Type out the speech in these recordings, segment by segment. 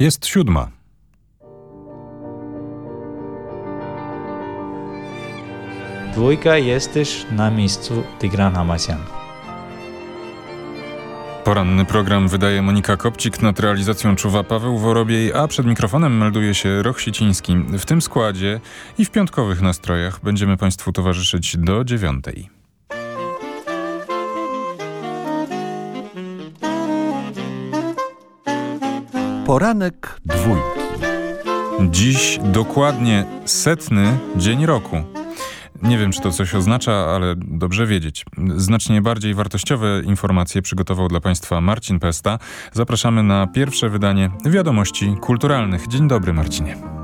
Jest siódma. Dwójka jesteś na miejscu Tigran Hamasyan. Poranny program wydaje Monika Kopcik, nad realizacją czuwa Paweł Worobiej, a przed mikrofonem melduje się Roch Siciński. W tym składzie i w piątkowych nastrojach będziemy Państwu towarzyszyć do dziewiątej. Poranek dwójki. Dziś dokładnie setny dzień roku. Nie wiem, czy to coś oznacza, ale dobrze wiedzieć. Znacznie bardziej wartościowe informacje przygotował dla Państwa Marcin Pesta. Zapraszamy na pierwsze wydanie Wiadomości Kulturalnych. Dzień dobry, Marcinie.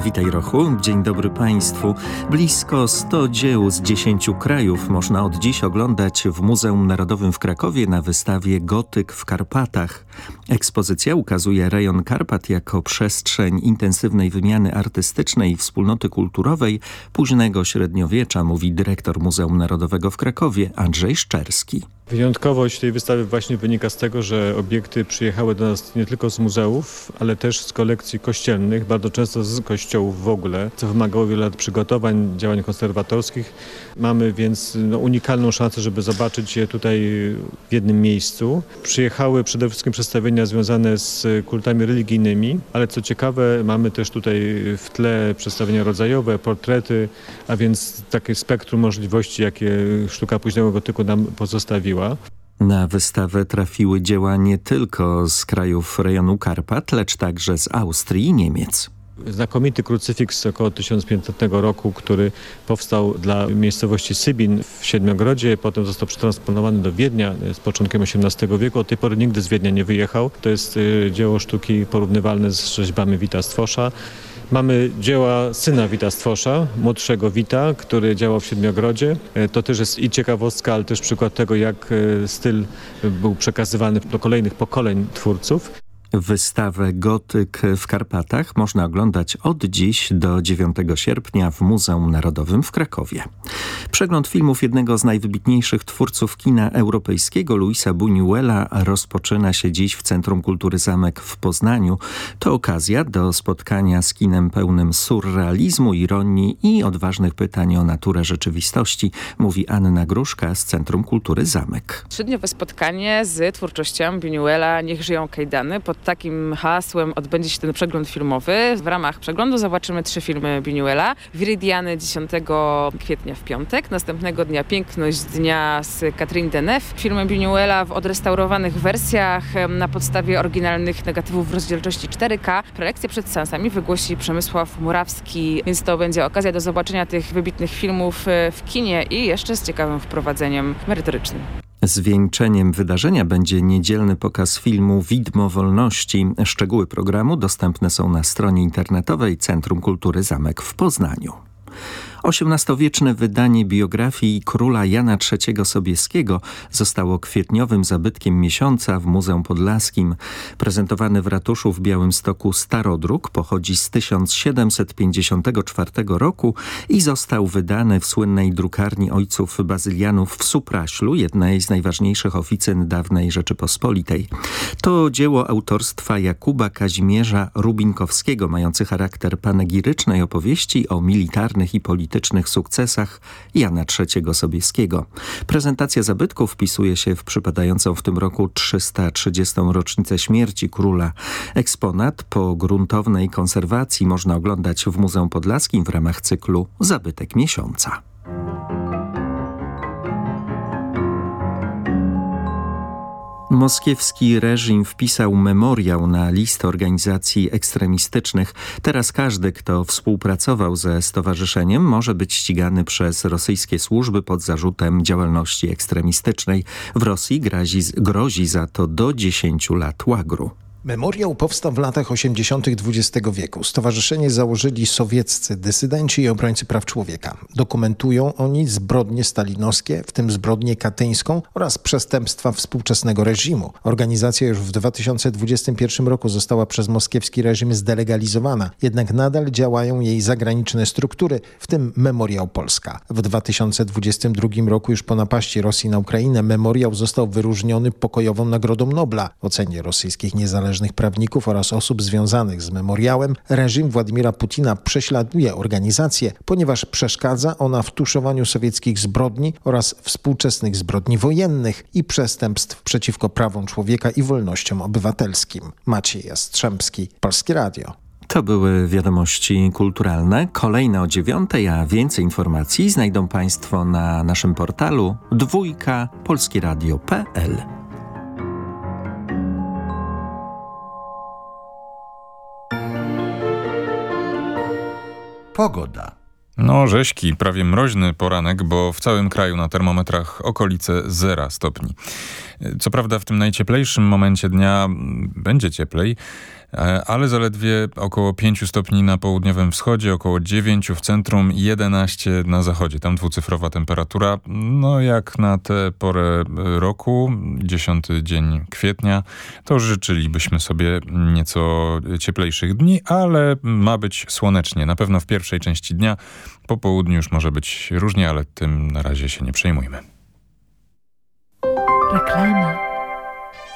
Witaj Rochu, dzień dobry Państwu. Blisko 100 dzieł z 10 krajów można od dziś oglądać w Muzeum Narodowym w Krakowie na wystawie Gotyk w Karpatach. Ekspozycja ukazuje rejon Karpat jako przestrzeń intensywnej wymiany artystycznej i wspólnoty kulturowej późnego średniowiecza, mówi dyrektor Muzeum Narodowego w Krakowie Andrzej Szczerski. Wyjątkowość tej wystawy właśnie wynika z tego, że obiekty przyjechały do nas nie tylko z muzeów, ale też z kolekcji kościelnych, bardzo często z kościołów w ogóle, co wymagało wiele lat przygotowań, działań konserwatorskich. Mamy więc no, unikalną szansę, żeby zobaczyć je tutaj w jednym miejscu. Przyjechały przede wszystkim przedstawienia związane z kultami religijnymi, ale co ciekawe mamy też tutaj w tle przedstawienia rodzajowe, portrety, a więc takie spektrum możliwości, jakie sztuka późnego gotyku nam pozostawiła. Na wystawę trafiły dzieła nie tylko z krajów rejonu Karpat, lecz także z Austrii i Niemiec. Znakomity krucyfiks około 1500 roku, który powstał dla miejscowości Sybin w Siedmiogrodzie, potem został przetransponowany do Wiednia z początkiem XVIII wieku. Od tej pory nigdy z Wiednia nie wyjechał. To jest y, dzieło sztuki porównywalne z rzeźbami Wita Stwosza. Mamy dzieła syna Wita Stwosza, młodszego Wita, który działał w Siedmiogrodzie. E, to też jest i ciekawostka, ale też przykład tego, jak e, styl był przekazywany do kolejnych pokoleń twórców. Wystawę Gotyk w Karpatach można oglądać od dziś do 9 sierpnia w Muzeum Narodowym w Krakowie. Przegląd filmów jednego z najwybitniejszych twórców kina europejskiego, Luisa Buñuela, rozpoczyna się dziś w Centrum Kultury Zamek w Poznaniu. To okazja do spotkania z kinem pełnym surrealizmu, ironii i odważnych pytań o naturę rzeczywistości, mówi Anna Gruszka z Centrum Kultury Zamek. Trzydniowe spotkanie z twórczością Buñuela Niech żyją kajdany pod takim hasłem odbędzie się ten przegląd filmowy. W ramach przeglądu zobaczymy trzy filmy Buñuela. Viridiany 10 kwietnia w piątek, następnego dnia Piękność dnia z Catherine Deneuve. Filmy Buñuela w odrestaurowanych wersjach na podstawie oryginalnych negatywów rozdzielczości 4K. Prelekcję przed seansami wygłosi Przemysław Murawski, więc to będzie okazja do zobaczenia tych wybitnych filmów e, w kinie i jeszcze z ciekawym wprowadzeniem merytorycznym. Zwieńczeniem wydarzenia będzie niedzielny pokaz filmu Widmo Wolności. Szczegóły programu dostępne są na stronie internetowej Centrum Kultury Zamek w Poznaniu. XVIII-wieczne wydanie biografii króla Jana III Sobieskiego zostało kwietniowym zabytkiem miesiąca w Muzeum Podlaskim. Prezentowany w ratuszu w Białymstoku starodruk pochodzi z 1754 roku i został wydany w słynnej drukarni ojców bazylianów w Supraślu, jednej z najważniejszych oficyn dawnej Rzeczypospolitej. To dzieło autorstwa Jakuba Kazimierza Rubinkowskiego, mający charakter panegirycznej opowieści o militarnych i politycznych politycznych sukcesach Jana III Sobieskiego. Prezentacja zabytków wpisuje się w przypadającą w tym roku 330. rocznicę śmierci króla. Eksponat po gruntownej konserwacji można oglądać w Muzeum Podlaskim w ramach cyklu Zabytek Miesiąca. Moskiewski reżim wpisał memoriał na listę organizacji ekstremistycznych. Teraz każdy, kto współpracował ze stowarzyszeniem może być ścigany przez rosyjskie służby pod zarzutem działalności ekstremistycznej. W Rosji grozi, grozi za to do 10 lat łagru. Memoriał powstał w latach 80. XX wieku. Stowarzyszenie założyli sowieccy dysydenci i obrońcy praw człowieka. Dokumentują oni zbrodnie stalinowskie, w tym zbrodnię katyńską oraz przestępstwa współczesnego reżimu. Organizacja już w 2021 roku została przez moskiewski reżim zdelegalizowana, jednak nadal działają jej zagraniczne struktury, w tym Memoriał Polska. W 2022 roku już po napaści Rosji na Ukrainę Memoriał został wyróżniony pokojową Nagrodą Nobla w ocenie rosyjskich niezależnych niezależnych prawników oraz osób związanych z memoriałem, reżim Władimira Putina prześladuje organizację, ponieważ przeszkadza ona w tuszowaniu sowieckich zbrodni oraz współczesnych zbrodni wojennych i przestępstw przeciwko prawom człowieka i wolnościom obywatelskim. Maciej Jastrzębski, Polskie Radio. To były wiadomości kulturalne. Kolejne o dziewiątej, a więcej informacji znajdą Państwo na naszym portalu dwójka Pogoda. No, rzeźki, prawie mroźny poranek, bo w całym kraju na termometrach okolice 0 stopni. Co prawda w tym najcieplejszym momencie dnia będzie cieplej, ale zaledwie około 5 stopni na południowym wschodzie, około 9 w centrum, 11 na zachodzie. Tam dwucyfrowa temperatura, no jak na tę porę roku, 10 dzień kwietnia, to życzylibyśmy sobie nieco cieplejszych dni, ale ma być słonecznie. Na pewno w pierwszej części dnia, po południu już może być różnie, ale tym na razie się nie przejmujmy. Reklama.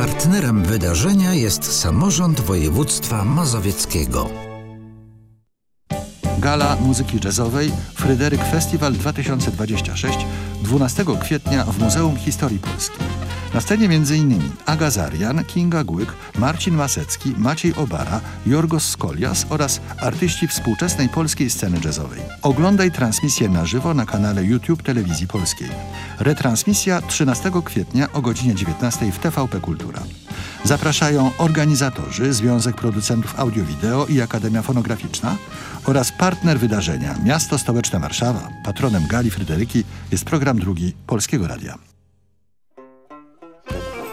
Partnerem wydarzenia jest samorząd województwa mazowieckiego. Gala Muzyki Jazzowej Fryderyk Festival 2026 12 kwietnia w Muzeum Historii Polski. Na scenie m.in. Aga Zarian, Kinga Głyk, Marcin Masecki, Maciej Obara, Jorgos Skolias oraz artyści współczesnej polskiej sceny jazzowej. Oglądaj transmisję na żywo na kanale YouTube Telewizji Polskiej. Retransmisja 13 kwietnia o godzinie 19 w TVP Kultura. Zapraszają organizatorzy, Związek Producentów Audio-Wideo i Akademia Fonograficzna oraz partner wydarzenia Miasto Stołeczne Warszawa. Patronem Gali Fryderyki jest program drugi Polskiego Radia.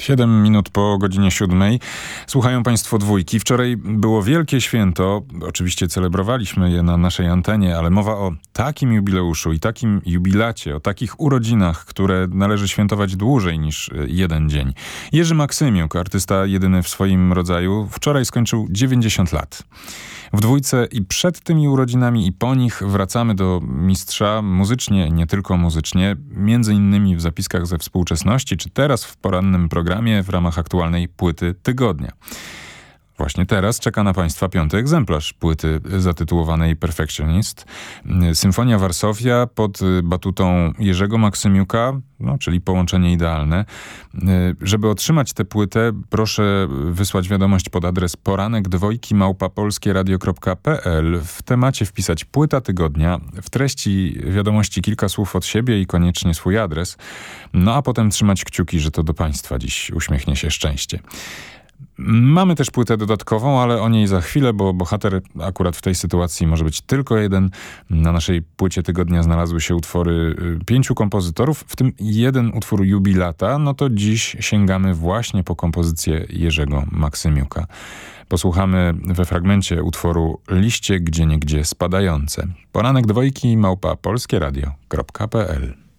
7 minut po godzinie 7. Słuchają Państwo dwójki. Wczoraj było wielkie święto. Oczywiście celebrowaliśmy je na naszej antenie, ale mowa o takim jubileuszu i takim jubilacie, o takich urodzinach, które należy świętować dłużej niż e, jeden dzień. Jerzy Maksymiuk, artysta jedyny w swoim rodzaju, wczoraj skończył 90 lat. W dwójce i przed tymi urodzinami i po nich wracamy do mistrza muzycznie, nie tylko muzycznie, między innymi w zapiskach ze współczesności, czy teraz w porannym programie w ramach aktualnej płyty tygodnia. Właśnie teraz czeka na Państwa piąty egzemplarz płyty zatytułowanej Perfectionist. Symfonia Varsovia pod batutą Jerzego Maksymiuka, no, czyli połączenie idealne. Żeby otrzymać tę płytę, proszę wysłać wiadomość pod adres poranek dwojki małpapolskieradio.pl. W temacie wpisać płyta tygodnia, w treści wiadomości kilka słów od siebie i koniecznie swój adres. No a potem trzymać kciuki, że to do Państwa dziś uśmiechnie się szczęście. Mamy też płytę dodatkową, ale o niej za chwilę, bo bohater akurat w tej sytuacji może być tylko jeden. Na naszej płycie tygodnia znalazły się utwory y, pięciu kompozytorów, w tym jeden utwór jubilata. No to dziś sięgamy właśnie po kompozycję Jerzego Maksymiuka. Posłuchamy we fragmencie utworu Liście gdzie niegdzie spadające. Poranek dwojki małpa polskieradio.pl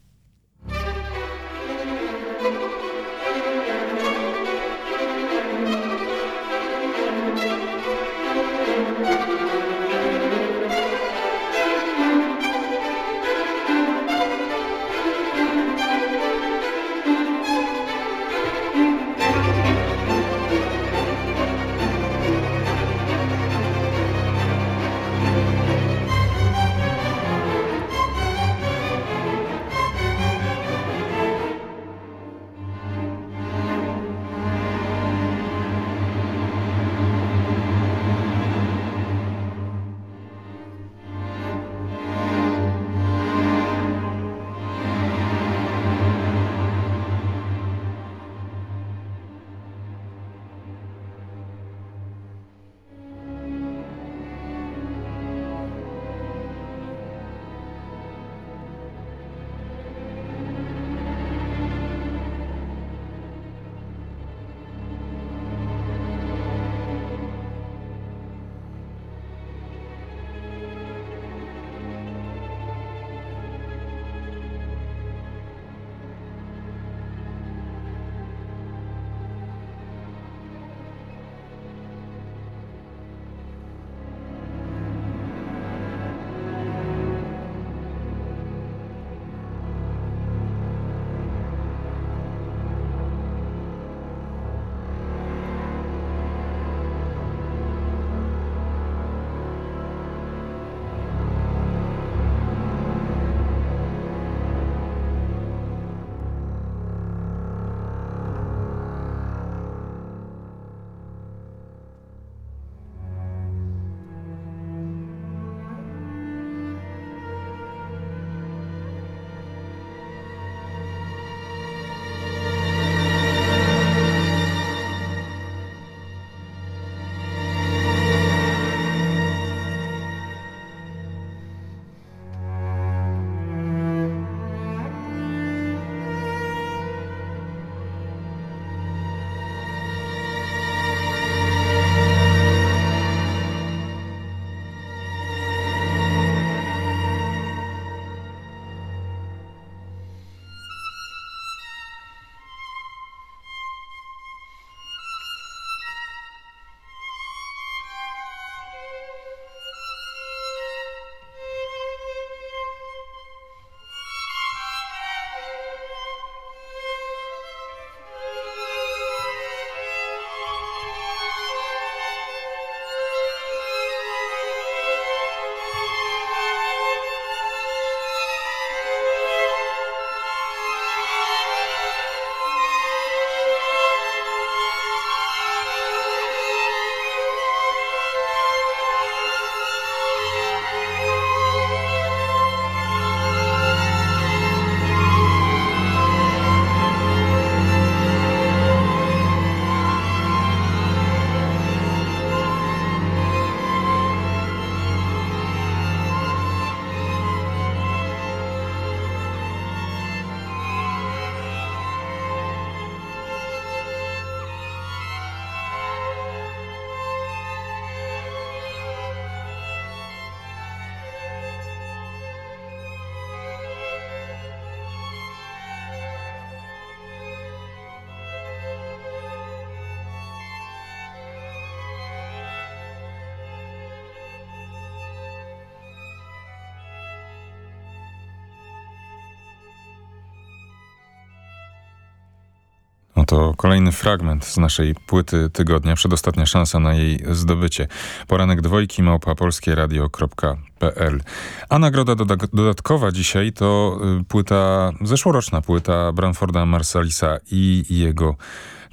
to kolejny fragment z naszej płyty tygodnia, przedostatnia szansa na jej zdobycie. Poranek dwojki małpa polskieradio.pl. A nagroda dodatkowa dzisiaj to y, płyta, zeszłoroczna płyta Branforda Marsalisa i jego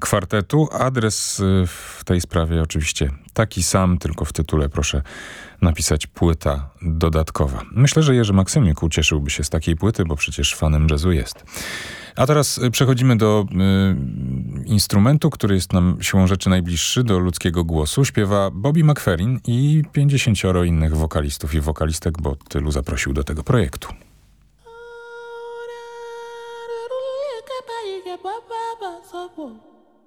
kwartetu. Adres y, w tej sprawie oczywiście taki sam, tylko w tytule proszę napisać płyta dodatkowa. Myślę, że Jerzy Maksymiuk ucieszyłby się z takiej płyty, bo przecież fanem jazzu jest. A teraz y, przechodzimy do y, instrumentu, który jest nam siłą rzeczy najbliższy do ludzkiego głosu. Śpiewa Bobby McFerrin i 50 innych wokalistów i wokalistek, bo tylu zaprosił do tego projektu.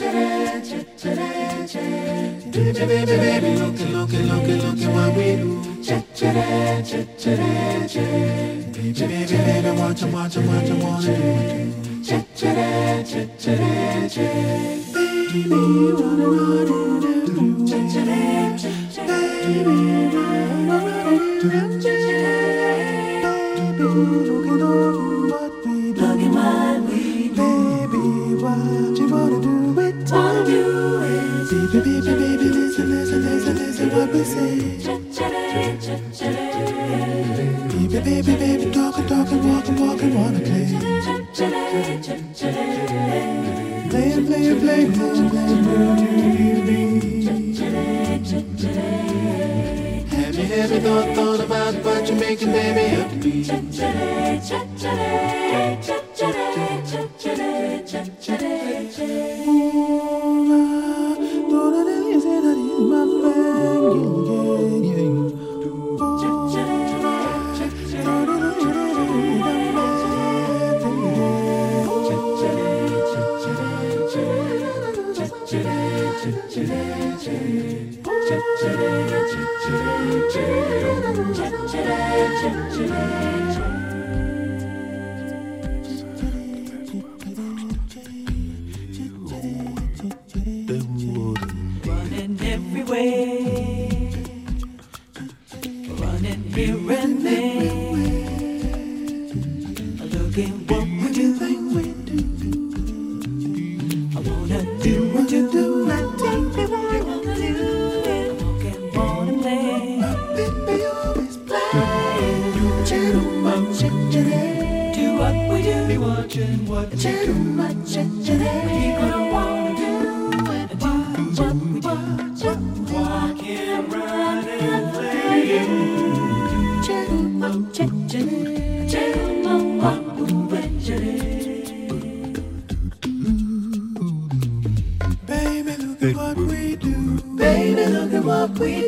Baby, baby, baby, look at, look at, look baby, what we do. Baby, baby, baby, watch and watch and watch baby, wanna do. Baby, wanna know do do do. Baby, wanna know do do.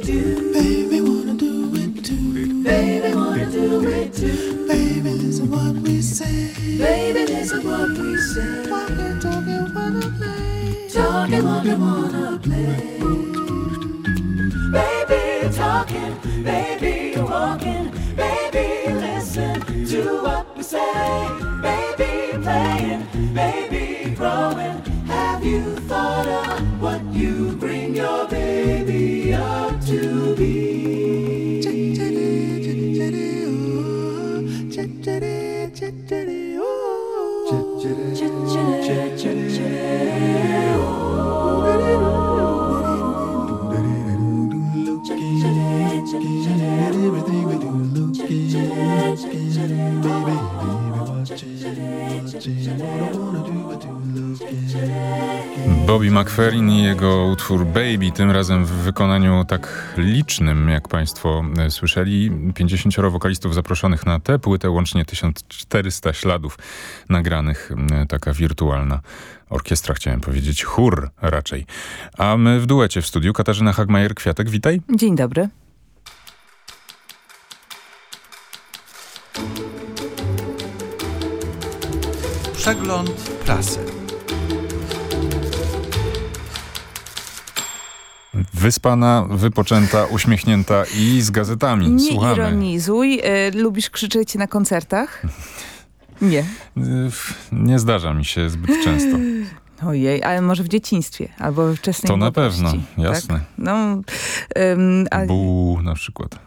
Baby, wanna do it too. Baby, wanna do it too. Baby, this is what we say. Baby, this is what we say. Talking, talking, wanna play. Talking, talking, wanna play. Ferrin i jego utwór Baby, tym razem w wykonaniu tak licznym, jak Państwo e, słyszeli. 50 wokalistów zaproszonych na tę płytę, łącznie 1400 śladów nagranych, taka wirtualna orkiestra, chciałem powiedzieć, chór raczej. A my w duecie w studiu Katarzyna Hagmajer-Kwiatek, witaj. Dzień dobry. Przegląd prasy. Wyspana, wypoczęta, uśmiechnięta i z gazetami. Nie Słuchamy. ironizuj. E, lubisz krzyczeć na koncertach? Nie. Nie zdarza mi się zbyt często. Ojej, ale może w dzieciństwie albo we wczesnej To na pewno, jasne. Tak? No, ym, a, Bu na przykład.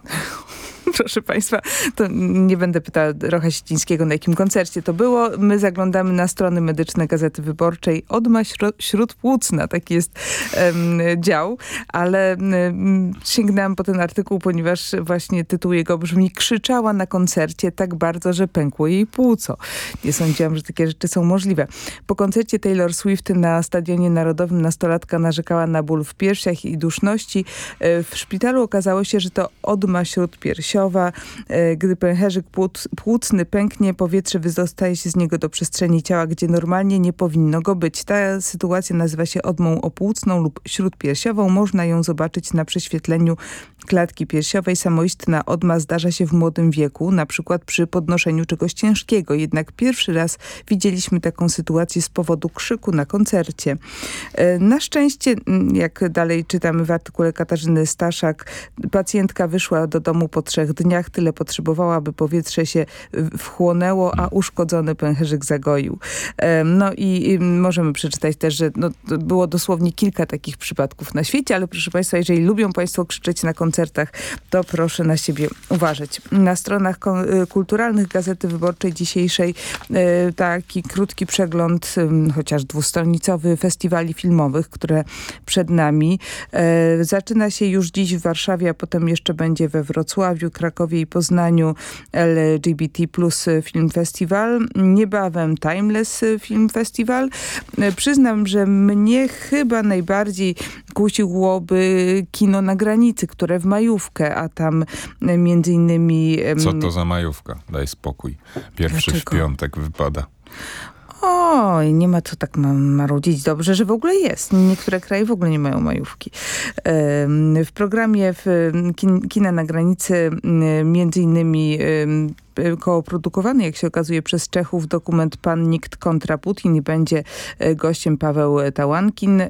proszę Państwa, to nie będę pytała Rocha Sicińskiego, na jakim koncercie to było. My zaglądamy na strony medyczne Gazety Wyborczej. Odma śródpłucna, taki jest em, dział, ale em, sięgnęłam po ten artykuł, ponieważ właśnie tytuł jego brzmi Krzyczała na koncercie tak bardzo, że pękło jej płuco. Nie sądziłam, że takie rzeczy są możliwe. Po koncercie Taylor Swift na Stadionie Narodowym nastolatka narzekała na ból w piersiach i duszności. E, W szpitalu okazało się, że to odma śródpiersiowa. E, Gdy pęcherzyk płuc, płucny pęknie, powietrze wydostaje się z niego do przestrzeni ciała, gdzie normalnie nie powinno go być. Ta sytuacja nazywa się odmą opłucną lub śródpiersiową. Można ją zobaczyć na prześwietleniu klatki piersiowej. Samoistna odma zdarza się w młodym wieku, na przykład przy podnoszeniu czegoś ciężkiego. Jednak pierwszy raz widzieliśmy taką sytuację z powodu krzyku na koncercie. E, Na szczęście, jak dalej czytamy w artykule Katarzyny Staszak, pacjentka wyszła do domu po trzech dniach. Tyle potrzebowała, aby powietrze się wchłonęło, a uszkodzony pęcherzyk zagoił. E, No i możemy przeczytać też, że no, było dosłownie kilka takich przypadków na świecie, ale proszę Państwa, jeżeli lubią Państwo krzyczeć na koncertach, to proszę na siebie uważać. Na stronach y, kulturalnych Gazety Wyborczej dzisiejszej y, taki krótki przegląd, chociaż dwustronicowy, festiwali filmowych, które przed nami. E, Zaczyna się już dziś w Warszawie, a potem jeszcze będzie we Wrocławiu, Krakowie i Poznaniu LGBT Plus Film Festival. Niebawem Timeless Film Festival. E, Przyznam, że mnie chyba najbardziej kusiłoby kino na granicy, które w majówkę, a tam e, między innymi... Co to za majówka? Daj spokój. Pierwszy Dlaczego? w piątek wypada. Oj, nie ma co tak ma- marudzić. Dobrze, że w ogóle jest. Niektóre kraje w ogóle nie mają majówki. W programie w kin, Kina na granicy między innymi em, kooprodukowany, jak się okazuje, przez Czechów dokument Pan Nikt kontra Putin i będzie e, gościem Paweł Tałankin,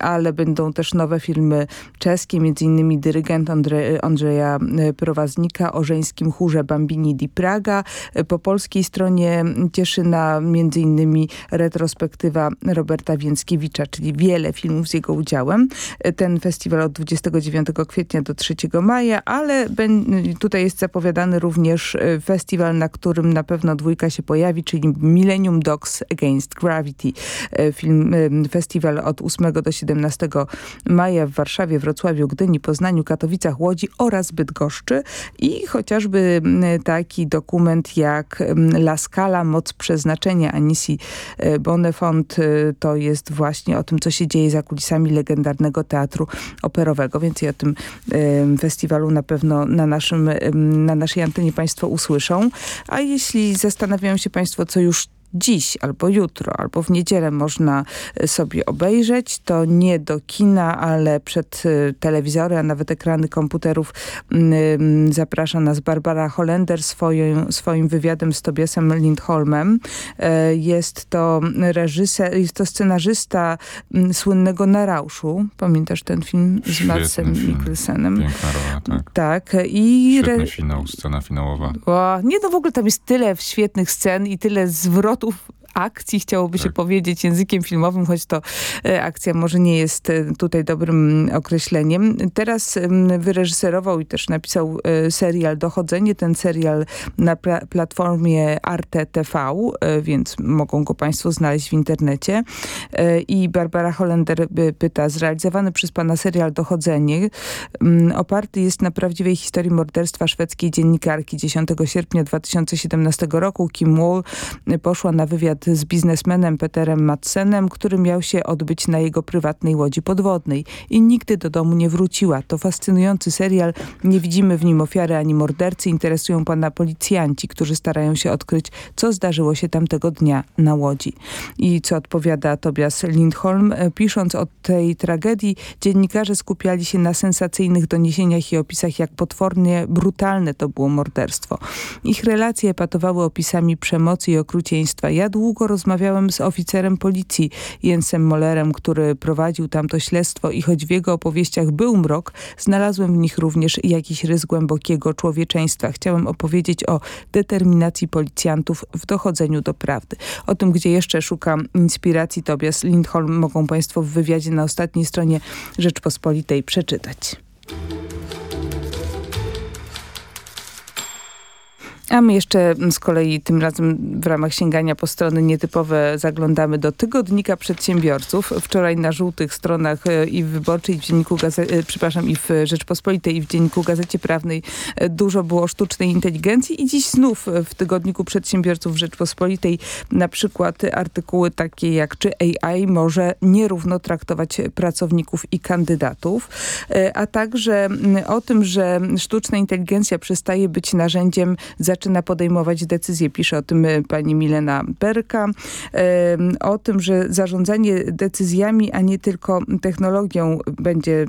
ale będą też nowe filmy czeskie, między innymi dyrygent Andrze, Andrzeja e, Prowaznika o żeńskim chórze Bambini di Praga. E, Po polskiej stronie Cieszyna między innymi retrospektywa Roberta Więckiewicza, czyli wiele filmów z jego udziałem. Ten festiwal od 29 kwietnia do 3 maja, ale tutaj jest zapowiadany również e, festiwal, na którym na pewno dwójka się pojawi, czyli Millennium Dogs Against Gravity. E, Film, e, festiwal od 8 do 17 maja w Warszawie, Wrocławiu, Gdyni, Poznaniu, Katowicach, Łodzi oraz Bydgoszczy i chociażby taki dokument jak La Scala, Moc Przeznaczenia Anisi Bonefont, e, to jest właśnie o tym, co się dzieje za kulisami legendarnego teatru operowego, więc i o tym em, festiwalu na pewno na, naszym, na naszej antenie Państwo usłyszą. A jeśli zastanawiają się Państwo, co już dziś, albo jutro, albo w niedzielę można e, sobie obejrzeć, to nie do kina, ale przed e, telewizory, a nawet ekrany komputerów mm, zaprasza nas Barbara Holender swoim, swoim wywiadem z Tobiasem Lindholmem. E, Jest to reżyser, jest to scenarzysta mm, słynnego Na Rauszu. Pamiętasz ten film z Świetny Madsem. Mikkelsenem? Piękna rola, tak. Tak. I re- Świetny finał, scena finałowa. o, nie, no w ogóle tam jest tyle świetnych scen i tyle zwrotów tematów akcji, chciałoby się Tak. powiedzieć językiem filmowym, choć to e, akcja może nie jest e, tutaj dobrym określeniem. Teraz em, wyreżyserował i też napisał e, serial Dochodzenie. Ten serial na pla platformie Arte TV, więc mogą go Państwo znaleźć w internecie. I Barbara Holender pyta, zrealizowany przez pana serial Dochodzenie mm, oparty jest na prawdziwej historii morderstwa szwedzkiej dziennikarki. 10 sierpnia 2017 roku Kim Wall poszła na wywiad z biznesmenem Peterem Madsenem, który miał się odbyć na jego prywatnej łodzi podwodnej i nigdy do domu nie wróciła. To fascynujący serial. Nie widzimy w nim ofiary ani mordercy. Interesują pana policjanci, którzy starają się odkryć, co zdarzyło się tamtego dnia na łodzi. I co odpowiada Tobias Lindholm, e, pisząc o tej tragedii, dziennikarze skupiali się na sensacyjnych doniesieniach i opisach, jak potwornie brutalne to było morderstwo. Ich relacje epatowały opisami przemocy i okrucieństwa. Ja długo długo rozmawiałem z oficerem policji Jensem Mollerem, który prowadził tamto śledztwo i choć w jego opowieściach był mrok, znalazłem w nich również jakiś rys głębokiego człowieczeństwa. Chciałem opowiedzieć o determinacji policjantów w dochodzeniu do prawdy. O tym, gdzie jeszcze szukam inspiracji Tobias Lindholm mogą Państwo w wywiadzie na ostatniej stronie Rzeczpospolitej przeczytać. A my jeszcze z kolei tym razem w ramach sięgania po strony nietypowe zaglądamy do Tygodnika Przedsiębiorców. Wczoraj na żółtych stronach e, i w Wyborczej, i w Dzienniku Gazety, przepraszam, i w Rzeczpospolitej, i w Dzienniku Gazecie Prawnej e, dużo było sztucznej inteligencji i dziś znów w Tygodniku Przedsiębiorców Rzeczpospolitej na przykład artykuły takie jak czy AI może nierówno traktować pracowników i kandydatów, e, a także o tym, że sztuczna inteligencja przestaje być narzędziem zaczynania zaczyna podejmować decyzje. Pisze o tym e, pani Milena Berka. O tym, że zarządzanie decyzjami, a nie tylko technologią będzie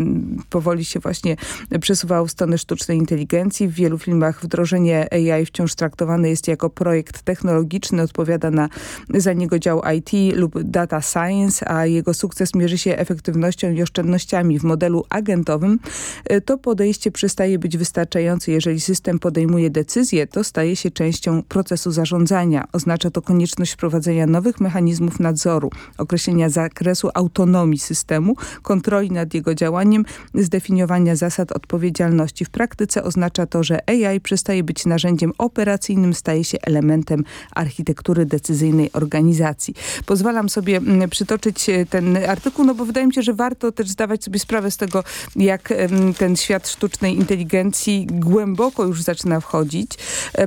powoli się właśnie przesuwało w stronę sztucznej inteligencji. W wielu filmach wdrożenie AI wciąż traktowane jest jako projekt technologiczny. Odpowiada na, za niego dział IT lub data science, a jego sukces mierzy się efektywnością i oszczędnościami. W modelu agentowym e, to podejście przestaje być wystarczające. Jeżeli system podejmuje decyzję, to staje się częścią procesu zarządzania. Oznacza to konieczność wprowadzenia nowych mechanizmów nadzoru, określenia zakresu autonomii systemu, kontroli nad jego działaniem, zdefiniowania zasad odpowiedzialności. W praktyce oznacza to, że AI przestaje być narzędziem operacyjnym, staje się elementem architektury decyzyjnej organizacji. Pozwalam sobie mm, przytoczyć e, ten artykuł, no bo wydaje mi się, że warto też zdawać sobie sprawę z tego, jak ten świat sztucznej inteligencji głęboko już zaczyna wchodzić.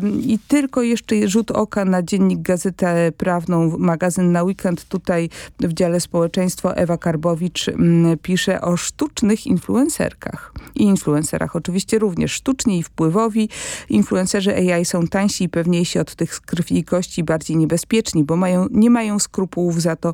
I tylko jeszcze rzut oka na dziennik Gazetę Prawną, magazyn na weekend. Tutaj w dziale społeczeństwo Ewa Karbowicz mm, pisze o sztucznych influencerkach. I influencerach oczywiście również sztuczni i wpływowi. Influencerzy AI są tańsi i pewniejsi od tych z krwi i kości, bardziej niebezpieczni, bo mają, nie mają skrupułów, za to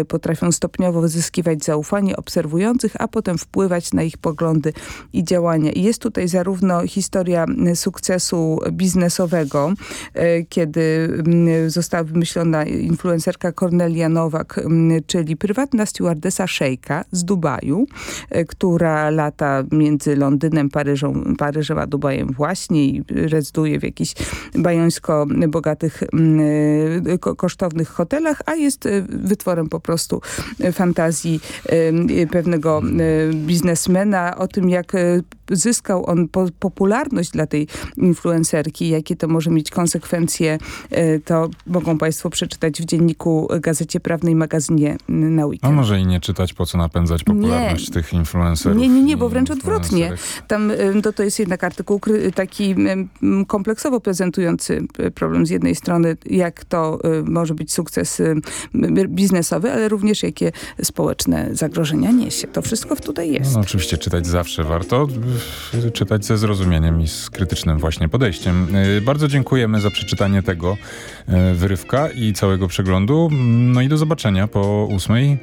y, potrafią stopniowo zyskiwać zaufanie obserwujących, a potem wpływać na ich poglądy i działania. I jest tutaj zarówno historia sukcesu biznesowego, e, kiedy mm, została wymyślona influencerka Cornelia Nowak, mm, czyli prywatna stewardesa szejka z Dubaju, e, która lata między Londynem, Paryżą, Paryżem a Dubajem właśnie i rezyduje w jakichś bajońsko bogatych, mm, e, kosztownych hotelach, a jest wytworem po prostu fantazji pewnego biznesmena o tym, jak zyskał on po popularność dla tej influencerki, jakie to może mieć konsekwencje, e, to mogą Państwo przeczytać w dzienniku Gazecie Prawnej, magazynie na weekend. A może i nie czytać, po co napędzać popularność nie. tych influencerów? Nie, nie, nie, bo wręcz odwrotnie. Tam to, to jest jednak artykuł taki kompleksowo prezentujący problem z jednej strony, jak to e, może być sukces biznesowy, ale również jakie społeczne zagrożenia niesie. To wszystko tutaj jest. No, no, oczywiście czytać zawsze warto czytać ze zrozumieniem i z krytycznym właśnie podejściem. Y, bardzo dziękujemy za przeczytanie tego y, wyrywka i całego przeglądu. No i do zobaczenia po ósmej.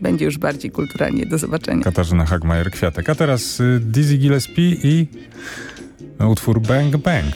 Będzie już bardziej kulturalnie. Do zobaczenia. Katarzyna Hagmajer-Kwiatek. A teraz y, Dizzy Gillespie i utwór Bang Bang.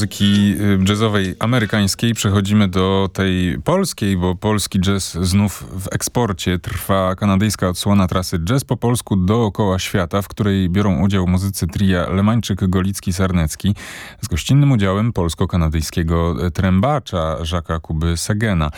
Muzyki y, jazzowej amerykańskiej przechodzimy do tej polskiej, bo polski jazz znów w eksporcie. Trwa kanadyjska odsłona trasy Jazz po polsku dookoła świata, w której biorą udział muzycy tria Lemańczyk, Golicki, Sarnecki z gościnnym udziałem polsko-kanadyjskiego trębacza Żaka Kuby Segena.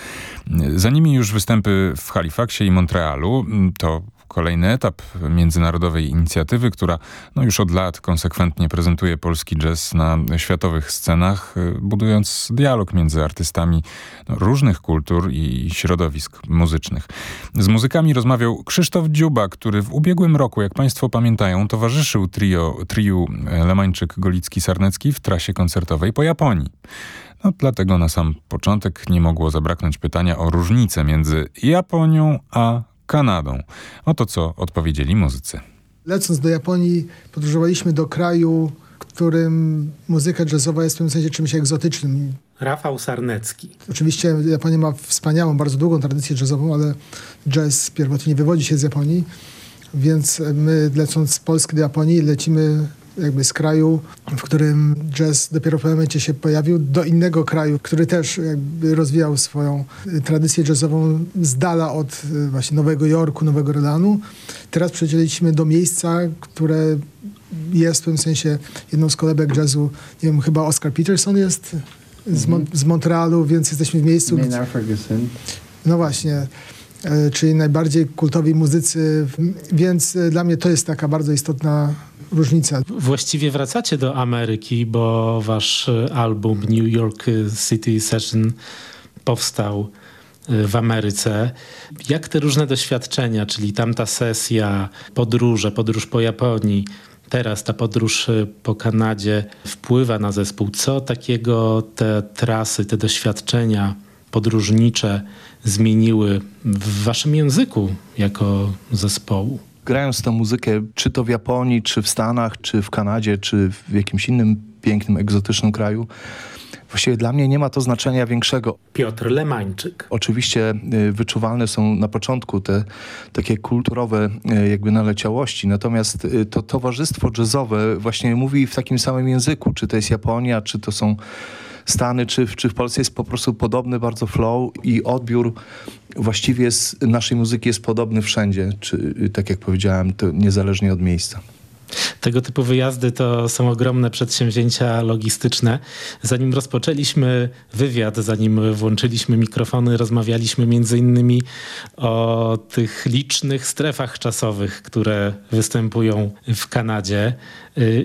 Za nimi już występy w Halifaxie i Montrealu. To kolejny etap międzynarodowej inicjatywy, która no już od lat konsekwentnie prezentuje polski jazz na światowych scenach, y, budując dialog między artystami no, różnych kultur i środowisk muzycznych. Z muzykami rozmawiał Krzysztof Dziuba, który w ubiegłym roku, jak Państwo pamiętają, towarzyszył trio, triu Lemańczyk-Golicki-Sarnecki w trasie koncertowej po Japonii. No, dlatego na sam początek nie mogło zabraknąć pytania o różnicę między Japonią a Kanadą. Oto co odpowiedzieli muzycy. Lecąc do Japonii, podróżowaliśmy do kraju, w którym muzyka jazzowa jest w pewnym sensie czymś egzotycznym. Rafał Sarnecki. Oczywiście Japonia ma wspaniałą, bardzo długą tradycję jazzową, ale jazz pierwotnie wywodzi się z Japonii, więc my lecąc z Polski do Japonii lecimy jakby z kraju, w którym jazz dopiero w pewnym momencie się pojawił, do innego kraju, który też jakby rozwijał swoją y, tradycję jazzową z dala od y, właśnie Nowego Jorku, Nowego Orleanu. Teraz przecieliśmy do miejsca, które jest w pewnym sensie jedną z kolebek jazzu, nie wiem, chyba Oscar Peterson jest z, Mon z Montrealu, więc jesteśmy w miejscu... Maynard Ferguson. No właśnie. E, czyli najbardziej kultowi muzycy, więc dla mnie to jest taka bardzo istotna różnica. Właściwie wracacie do Ameryki, bo wasz e, album New York City Session powstał w Ameryce. Jak te różne doświadczenia, czyli tamta sesja, podróże, podróż po Japonii, teraz ta podróż po Kanadzie wpływa na zespół? Co takiego te trasy, te doświadczenia podróżnicze zmieniły w waszym języku jako zespołu? Grając tę muzykę, czy to w Japonii, czy w Stanach, czy w Kanadzie, czy w jakimś innym pięknym, egzotycznym kraju, Właściwie dla mnie nie ma to znaczenia większego. Piotr Lemańczyk. Oczywiście y, wyczuwalne są na początku te takie kulturowe y, jakby naleciałości, natomiast y, to towarzystwo jazzowe właśnie mówi w takim samym języku, czy to jest Japonia, czy to są Stany czy, czy w Polsce jest po prostu podobny bardzo flow i odbiór właściwie z naszej muzyki jest podobny wszędzie, czy tak jak powiedziałem, to niezależnie od miejsca. Tego typu wyjazdy to są ogromne przedsięwzięcia logistyczne. Zanim rozpoczęliśmy wywiad, zanim włączyliśmy mikrofony, rozmawialiśmy między innymi o tych licznych strefach czasowych, które występują w Kanadzie.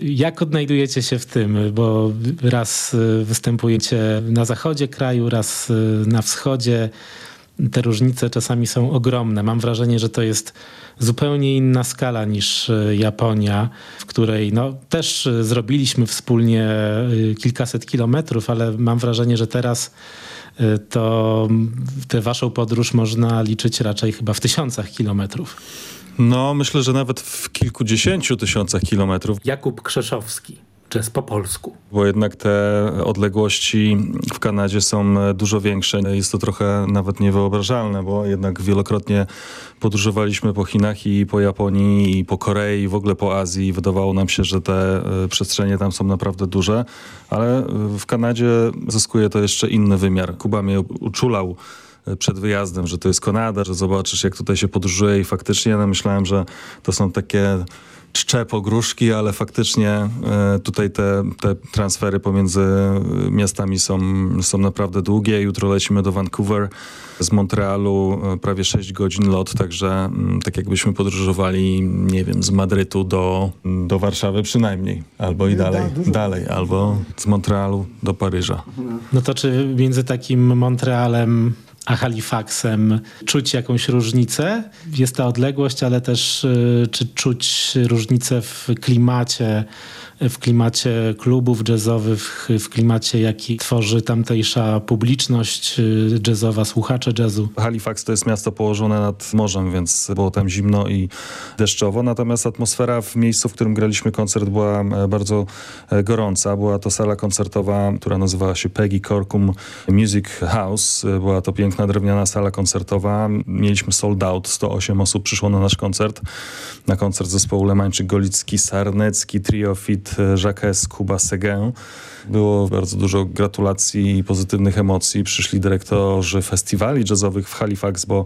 Jak odnajdujecie się w tym? Bo raz występujecie na zachodzie kraju, raz na wschodzie. Te różnice czasami są ogromne. Mam wrażenie, że to jest zupełnie inna skala niż e, Japonia, w której no, też e, zrobiliśmy wspólnie e, kilkaset kilometrów, ale mam wrażenie, że teraz to tę waszą podróż można liczyć raczej chyba w tysiącach kilometrów. No, myślę, że nawet w kilkudziesięciu tysiącach kilometrów. Jakub Krzeszowski jazz po polsku. Bo jednak te odległości w Kanadzie są dużo większe. Jest to trochę nawet niewyobrażalne, bo jednak wielokrotnie podróżowaliśmy po Chinach i po Japonii i po Korei i w ogóle po Azji. Wydawało nam się, że te e, przestrzenie tam są naprawdę duże, ale w Kanadzie zyskuje to jeszcze inny wymiar. Kuba mnie uczulał e, przed wyjazdem, że to jest Kanada, że zobaczysz jak tutaj się podróżuje i faktycznie ja myślałem, że to są takie czcze pogróżki, ale faktycznie e, tutaj te, te transfery pomiędzy miastami są, są naprawdę długie. Jutro lecimy do Vancouver, z Montrealu e, prawie 6 godzin lot, także mm, tak jakbyśmy podróżowali, nie wiem, z Madrytu do, do Warszawy przynajmniej, albo i dalej, dalej, albo z Montrealu do Paryża. No to czy między takim Montrealem a Halifaxem czuć jakąś różnicę? Jest ta odległość, ale też y, czy czuć różnicę w klimacie, w klimacie klubów jazzowych, w klimacie, jaki tworzy tamtejsza publiczność y, jazzowa, słuchacze jazzu. Halifax to jest miasto położone nad morzem, więc było tam zimno i deszczowo, natomiast atmosfera w miejscu, w którym graliśmy koncert była e, bardzo e, gorąca. Była to sala koncertowa, która nazywała się Peggy Corkum Music House. Była to piękna piękna drewniana sala koncertowa. Mieliśmy sold out, 108 osób przyszło na nasz koncert. Na koncert zespołu Lemańczyk, Golicki, Sarnecki, Trio Fit, Jacques, Kuba Seguin. Było bardzo dużo gratulacji i pozytywnych emocji. Przyszli dyrektorzy festiwali jazzowych w Halifax, bo,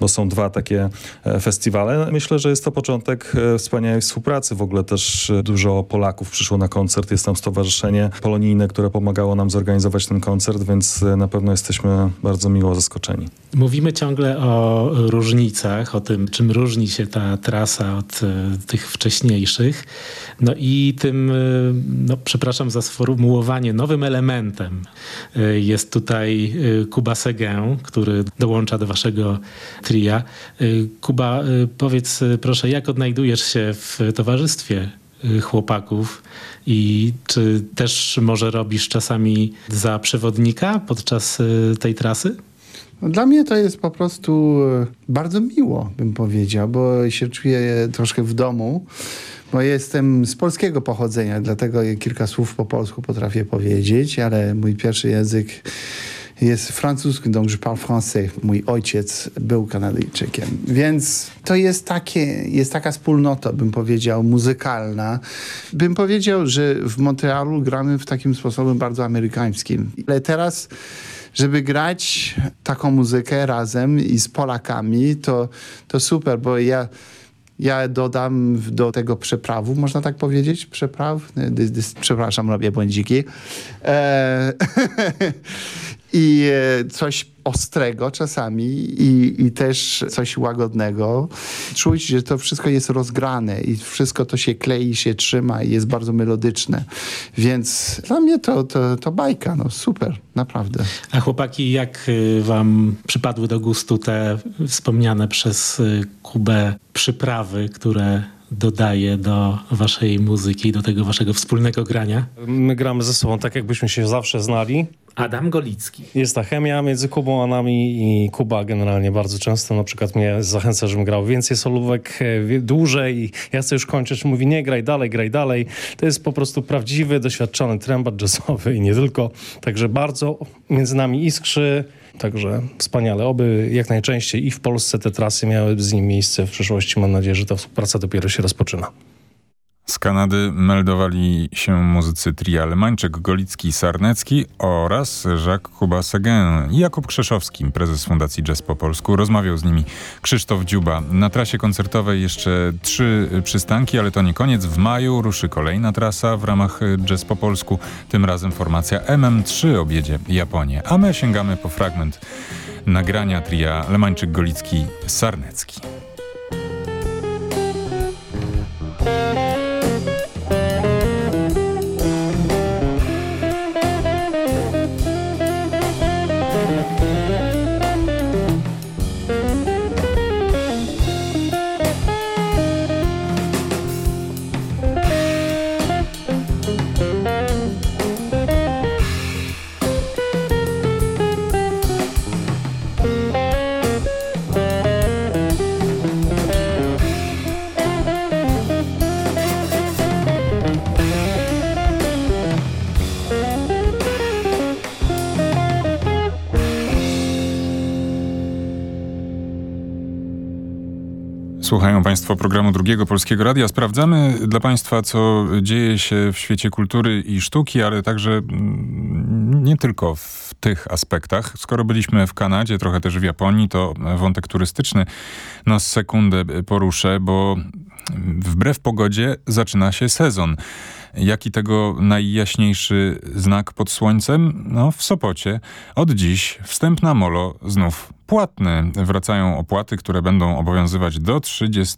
bo są dwa takie e, festiwale. Myślę, że jest to początek e, wspaniałej współpracy. W ogóle też e, dużo Polaków przyszło na koncert. Jest tam stowarzyszenie polonijne, które pomagało nam zorganizować ten koncert, więc na pewno jesteśmy bardzo miło zaskoczeni. Mówimy ciągle o różnicach, o tym, czym różni się ta trasa od tych wcześniejszych. No i tym, no przepraszam za sformułowanie, nowym elementem y, jest tutaj y, Kuba Segę, który dołącza do waszego tria. Y, Kuba, powiedz proszę, jak odnajdujesz się w towarzystwie chłopaków i czy też może robisz czasami za przewodnika podczas tej trasy? No, dla mnie to jest po prostu bardzo miło, bym powiedział, bo się czuję troszkę w domu bo jestem z polskiego pochodzenia, dlatego kilka słów po polsku potrafię powiedzieć, ale mój pierwszy język jest francuski, donc je parle français. Mój ojciec był Kanadyjczykiem. Więc to jest, takie, jest taka wspólnota, bym powiedział, muzykalna. Bym powiedział, że w Montrealu gramy w takim sposobem bardzo amerykańskim. Ale teraz żeby grać taką muzykę razem i z Polakami, to, to super, bo ja ja dodam do tego przeprawu, można tak powiedzieć? Przepraw? Przepraszam, robię błędziki. E I e, coś ostrego czasami i, i też coś łagodnego. Czuć, że to wszystko jest rozgrane i wszystko to się klei, się trzyma i jest bardzo melodyczne. Więc dla mnie to, to, to bajka, no super, naprawdę. A chłopaki, jak y, wam przypadły do gustu te wspomniane przez y, Kubę przyprawy, które dodaje do waszej muzyki, do tego waszego wspólnego grania? My gramy ze sobą tak, jakbyśmy się zawsze znali. Adam Golicki. Jest ta chemia między Kubą a nami i Kuba generalnie bardzo często na przykład mnie zachęca, żebym grał więcej solówek, e, dłużej ja chcę już kończyć, mówi nie, graj dalej, graj dalej. To jest po prostu prawdziwy, doświadczony trębat jazzowy i nie tylko. Także bardzo między nami iskrzy, Także wspaniale. Oby jak najczęściej i w Polsce te trasy miały z nim miejsce w przyszłości. Mam nadzieję, że ta współpraca dopiero się rozpoczyna. Z Kanady meldowali się muzycy tria Lemańczyk, Golicki, Sarnecki oraz Jacques Kuba Seguin. Jakub Krzeszowski, prezes Fundacji Jazz po Polsku, rozmawiał z nimi Krzysztof Dziuba. Na trasie koncertowej jeszcze trzy przystanki, ale to nie koniec. W maju ruszy kolejna trasa w ramach Jazz po Polsku. Tym razem formacja MM3 objedzie Japonię. A my sięgamy po fragment nagrania tria Lemańczyk, Golicki, Sarnecki. Państwo programu Drugiego Polskiego Radia. Sprawdzamy dla Państwa, co dzieje się w świecie kultury i sztuki, ale także mm, nie tylko w tych aspektach. Skoro byliśmy w Kanadzie, trochę też w Japonii, to wątek turystyczny na sekundę poruszę, bo wbrew pogodzie zaczyna się sezon. Jaki tego najjaśniejszy znak pod słońcem? No, w Sopocie. Od dziś wstęp na molo znów płatny. Wracają opłaty, które będą obowiązywać do 30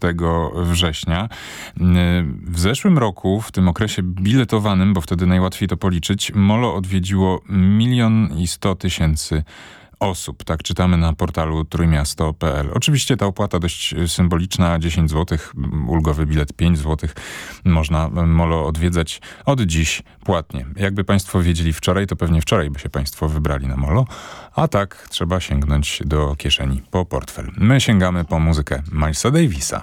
września. W zeszłym roku, w tym okresie biletowanym, bo wtedy najłatwiej to policzyć, molo odwiedziło milion i sto tysięcy osób. Tak czytamy na portalu trójmiasto.pl. Oczywiście ta opłata dość symboliczna, 10 zł, ulgowy bilet 5 zł. Można Molo odwiedzać od dziś płatnie. Jakby Państwo wiedzieli wczoraj, to pewnie wczoraj by się Państwo wybrali na Molo, a tak trzeba sięgnąć do kieszeni po portfel. My sięgamy po muzykę Milesa Davisa.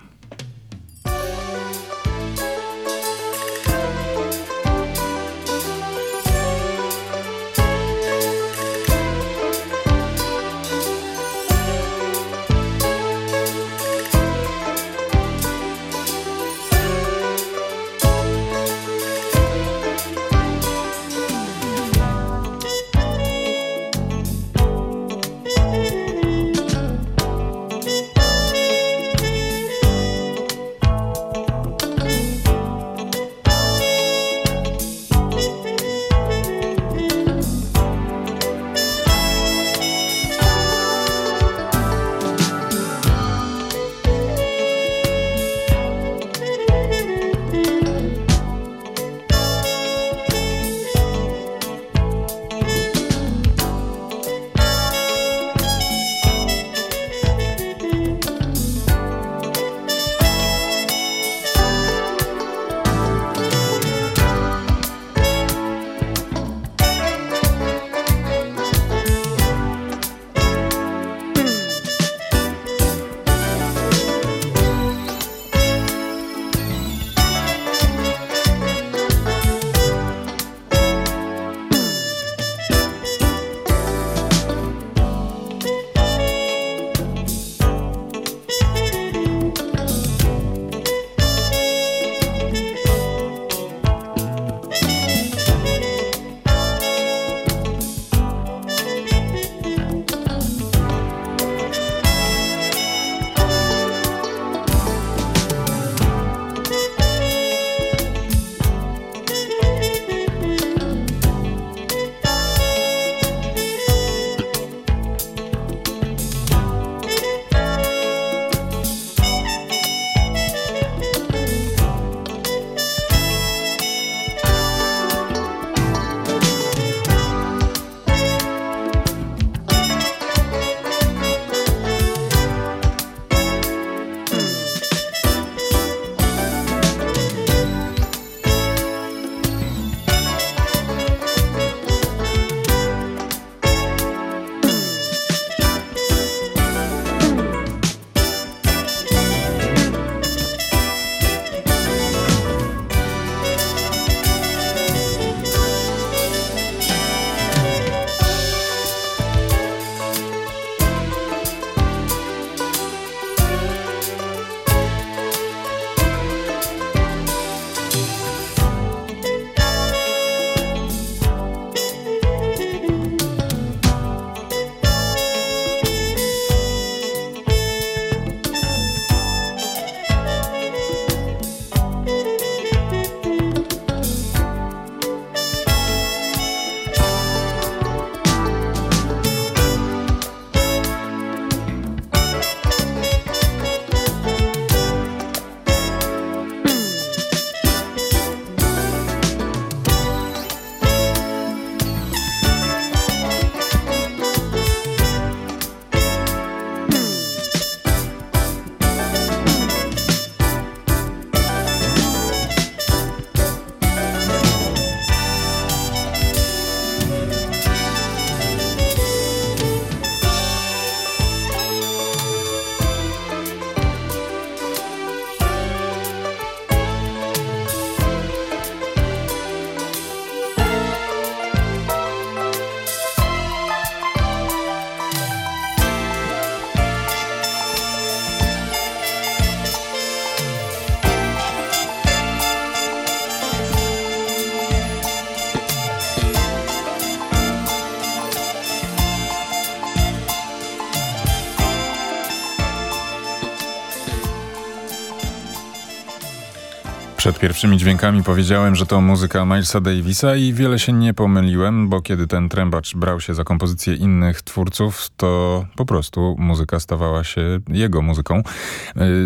Przed pierwszymi dźwiękami powiedziałem, że to muzyka Milesa Davisa i wiele się nie pomyliłem, bo kiedy ten trębacz brał się za kompozycję innych twórców, to po prostu muzyka stawała się jego muzyką. Y,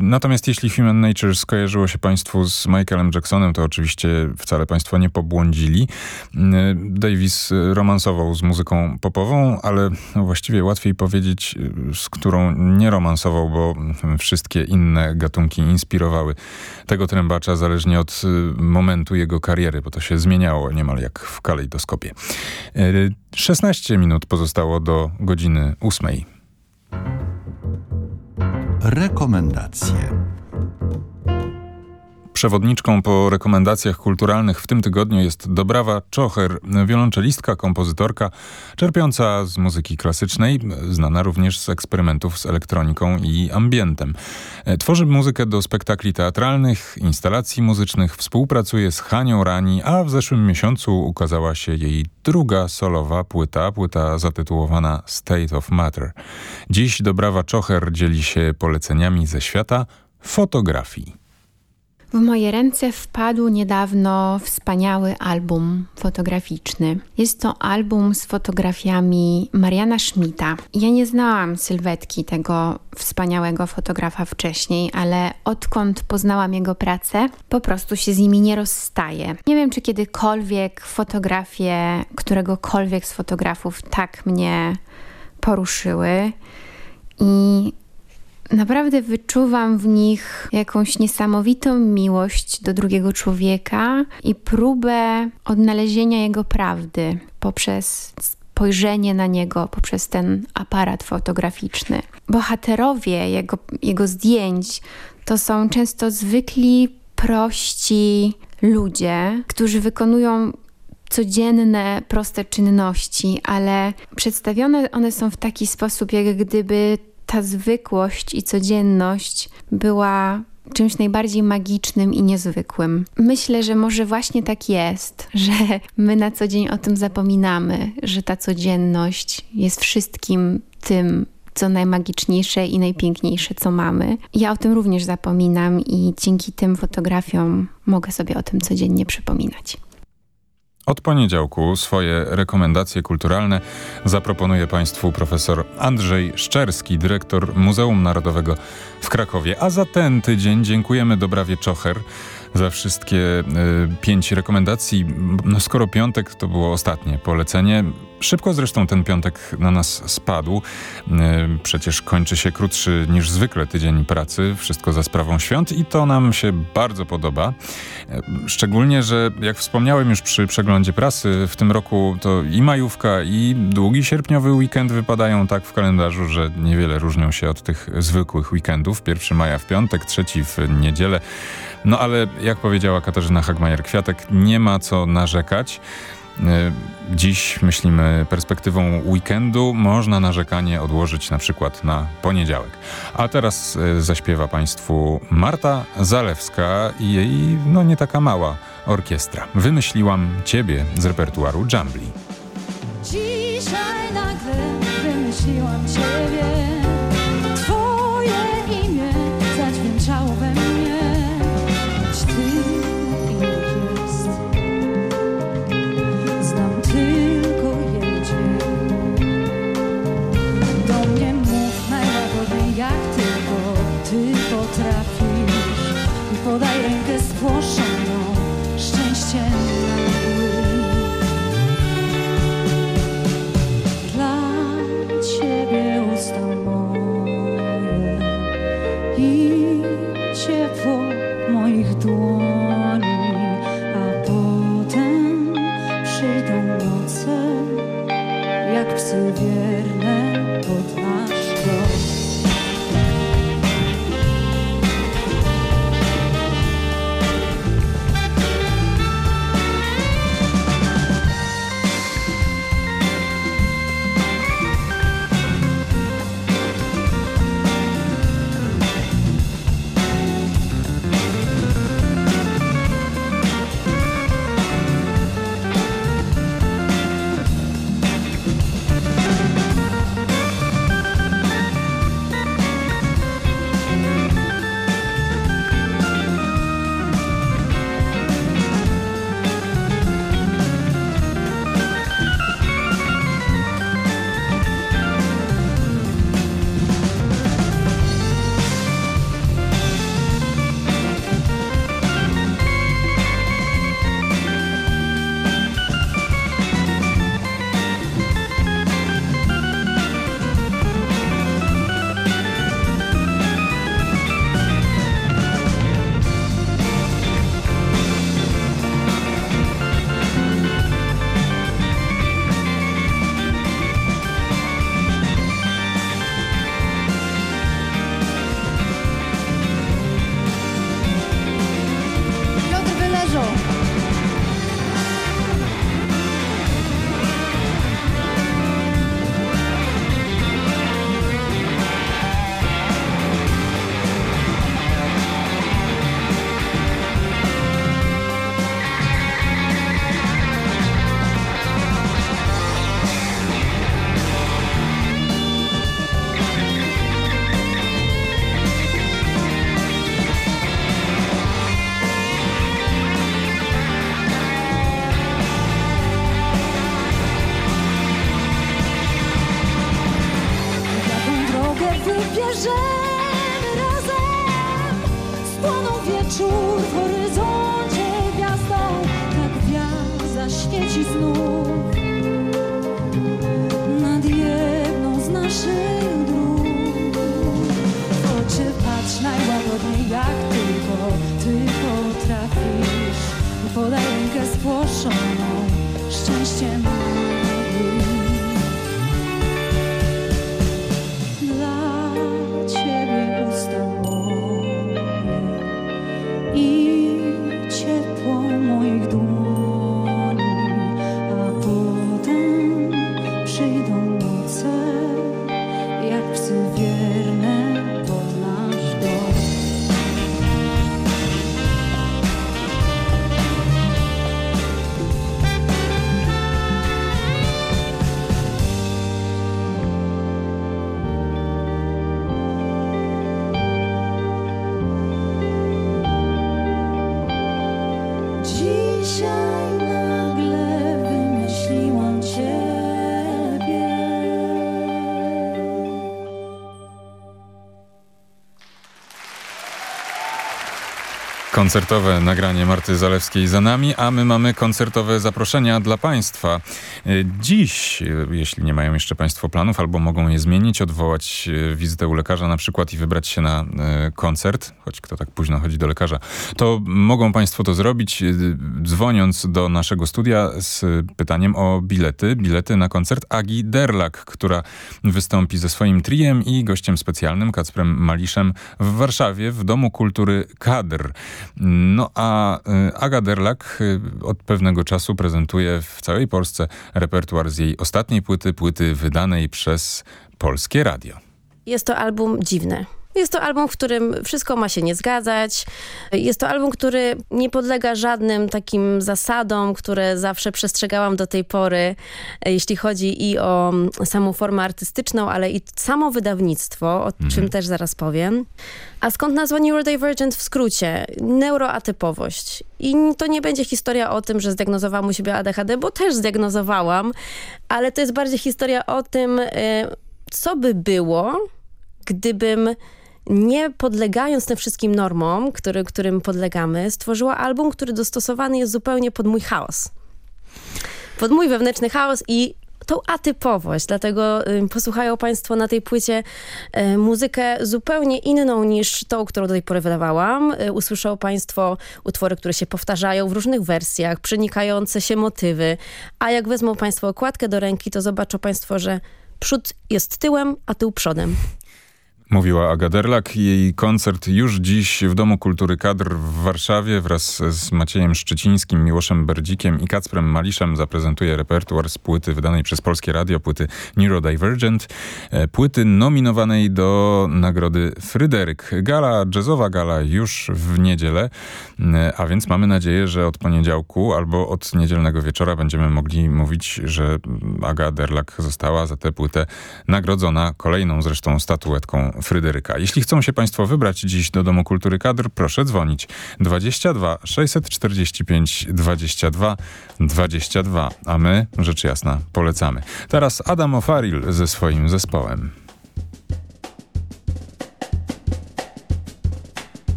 natomiast jeśli Human Nature skojarzyło się Państwu z Michaelem Jacksonem, to oczywiście wcale Państwo nie pobłądzili. Y, Davis romansował z muzyką popową, ale właściwie łatwiej powiedzieć, y, z którą nie romansował, bo wszystkie inne gatunki inspirowały tego trębacza, zależnie od y, momentu jego kariery, bo to się zmieniało niemal jak w kalejdoskopie. 16 y, minut pozostało do godziny 8. Rekomendacje. Przewodniczką po rekomendacjach kulturalnych w tym tygodniu jest Dobrawa Czocher, wiolonczelistka, kompozytorka, czerpiąca z muzyki klasycznej, znana również z eksperymentów z elektroniką i ambientem. Tworzy muzykę do spektakli teatralnych, instalacji muzycznych, współpracuje z Hanią Rani, a w zeszłym miesiącu ukazała się jej druga solowa płyta, płyta zatytułowana State of Matter. Dziś Dobrawa Czocher dzieli się poleceniami ze świata fotografii. W moje ręce wpadł niedawno wspaniały album fotograficzny. Jest to album z fotografiami Mariana Schmidta. Ja nie znałam sylwetki tego wspaniałego fotografa wcześniej, ale odkąd poznałam jego pracę, po prostu się z nimi nie rozstaję. Nie wiem, czy kiedykolwiek fotografie któregokolwiek z fotografów tak mnie poruszyły. I Naprawdę wyczuwam w nich jakąś niesamowitą miłość do drugiego człowieka i próbę odnalezienia jego prawdy poprzez spojrzenie na niego, poprzez ten aparat fotograficzny. Bohaterowie jego, jego zdjęć to są często zwykli, prości ludzie, którzy wykonują codzienne, proste czynności, ale przedstawione one są w taki sposób, jak gdyby ta zwykłość i codzienność była czymś najbardziej magicznym i niezwykłym. Myślę, że może właśnie tak jest, że my na co dzień o tym zapominamy, że ta codzienność jest wszystkim tym, co najmagiczniejsze i najpiękniejsze, co mamy. Ja o tym również zapominam i dzięki tym fotografiom mogę sobie o tym codziennie przypominać. Od poniedziałku swoje rekomendacje kulturalne zaproponuje Państwu profesor Andrzej Szczerski, dyrektor Muzeum Narodowego w Krakowie. A za ten tydzień dziękujemy Dobrawie Czocher za wszystkie y, pięć rekomendacji. No skoro piątek to było ostatnie polecenie, Szybko zresztą ten piątek na nas spadł. E, przecież kończy się krótszy niż zwykle tydzień pracy, wszystko za sprawą świąt i to nam się bardzo podoba. E, szczególnie, że jak wspomniałem już przy przeglądzie prasy, w tym roku to i majówka, i długi sierpniowy weekend wypadają tak w kalendarzu, że niewiele różnią się od tych zwykłych weekendów. 1 maja w piątek, trzeci w niedzielę. No ale jak powiedziała Katarzyna Hagmajer-Kwiatek, nie ma co narzekać. E, dziś myślimy perspektywą weekendu. Można narzekanie odłożyć na przykład na poniedziałek. A teraz e, zaśpiewa Państwu Marta Zalewska i jej no nie taka mała orkiestra. Wymyśliłam Ciebie z repertuaru Jumbly. Dzisiaj nagle wymyśliłam Ciebie Koncertowe nagranie Marty Zalewskiej za nami, a my mamy koncertowe zaproszenia dla Państwa. Y, Dziś, y, jeśli nie mają jeszcze Państwo planów, albo mogą je zmienić, odwołać y, wizytę u lekarza na przykład i wybrać się na koncert, choć kto tak późno chodzi do lekarza, to mogą Państwo to zrobić dzwoniąc do naszego studia z pytaniem o bilety. Bilety na koncert Agi Derlak, która wystąpi ze swoim triem i gościem specjalnym Kacprem Maliszem w Warszawie w Domu Kultury Kadr. No a y, Aga Derlak y, od pewnego czasu prezentuje w całej Polsce repertuar z jej ostatniej płyty, płyty wydanej przez Polskie Radio. Jest to album dziwny. Jest to album, w którym wszystko ma się nie zgadzać. Jest to album, który nie podlega żadnym takim zasadom, które zawsze przestrzegałam do tej pory, e, jeśli chodzi i o mm, samą formę artystyczną, ale i samo wydawnictwo, o czym też zaraz powiem. A skąd nazwa Neurodivergent w skrócie? Neuroatypowość. I to nie będzie historia o tym, że zdiagnozowałam u siebie ADHD, bo też zdiagnozowałam, ale to jest bardziej historia o tym, y, co by było, gdybym nie podlegając tym wszystkim normom, który, którym podlegamy, stworzyła album, który dostosowany jest zupełnie pod mój chaos. Pod mój wewnętrzny chaos i tą atypowość. Dlatego y, posłuchają Państwo na tej płycie y, muzykę zupełnie inną niż tą, którą do tej pory wydawałam. Y, usłyszą Państwo utwory, które się powtarzają w różnych wersjach, przenikające się motywy. A jak wezmą Państwo okładkę do ręki, to zobaczą Państwo, że przód jest tyłem, a tył przodem. Mówiła Aga Derlak. Jej koncert już dziś w Domu Kultury Kadr w Warszawie wraz z Maciejem Szczecińskim, Miłoszem Berdzikiem i Kacprem Maliszem zaprezentuje repertuar z płyty wydanej przez Polskie Radio, płyty Neurodivergent, e, płyty nominowanej do nagrody Fryderyk. Gala, jazzowa gala już w niedzielę, e, a więc mamy nadzieję, że od poniedziałku albo od niedzielnego wieczora będziemy mogli mówić, że Aga Derlak została za tę płytę nagrodzona kolejną zresztą statuetką Fryderyka. Jeśli chcą się Państwo wybrać dziś do Domu Kultury Kadr, proszę dzwonić 22 645 22 22, a my, rzecz jasna, polecamy. Teraz Adam Ofaril ze swoim zespołem.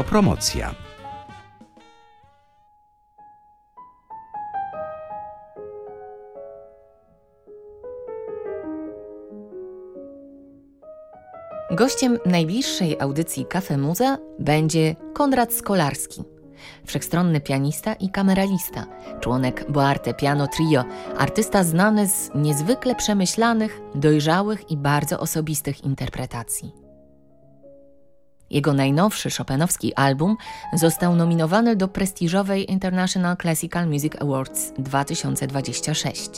Autopromocja. Gościem najbliższej audycji Cafe Muza będzie Konrad Skolarski, wszechstronny pianista i kameralista, członek Boarte Piano Trio, artysta znany z niezwykle przemyślanych, dojrzałych i bardzo osobistych interpretacji. Jego najnowszy Chopinowski album został nominowany do prestiżowej International Classical Music Awards 2026.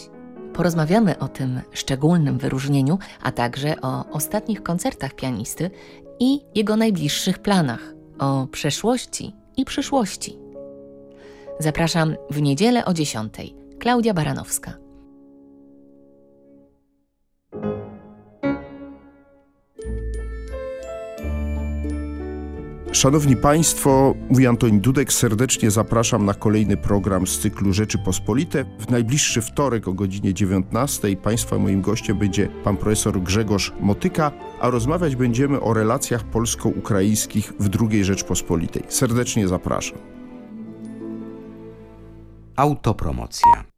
Porozmawiamy o tym szczególnym wyróżnieniu, a także o ostatnich koncertach pianisty i jego najbliższych planach, o przeszłości i przyszłości. Zapraszam w niedzielę o 10. Klaudia Baranowska. Szanowni Państwo, mówi Antoni Dudek, serdecznie zapraszam na kolejny program z cyklu Rzeczypospolite. W najbliższy wtorek o godzinie 19 Państwa moim gościem będzie pan profesor Grzegorz Motyka, a rozmawiać będziemy o relacjach polsko-ukraińskich w II Rzeczpospolitej. Serdecznie zapraszam. Autopromocja.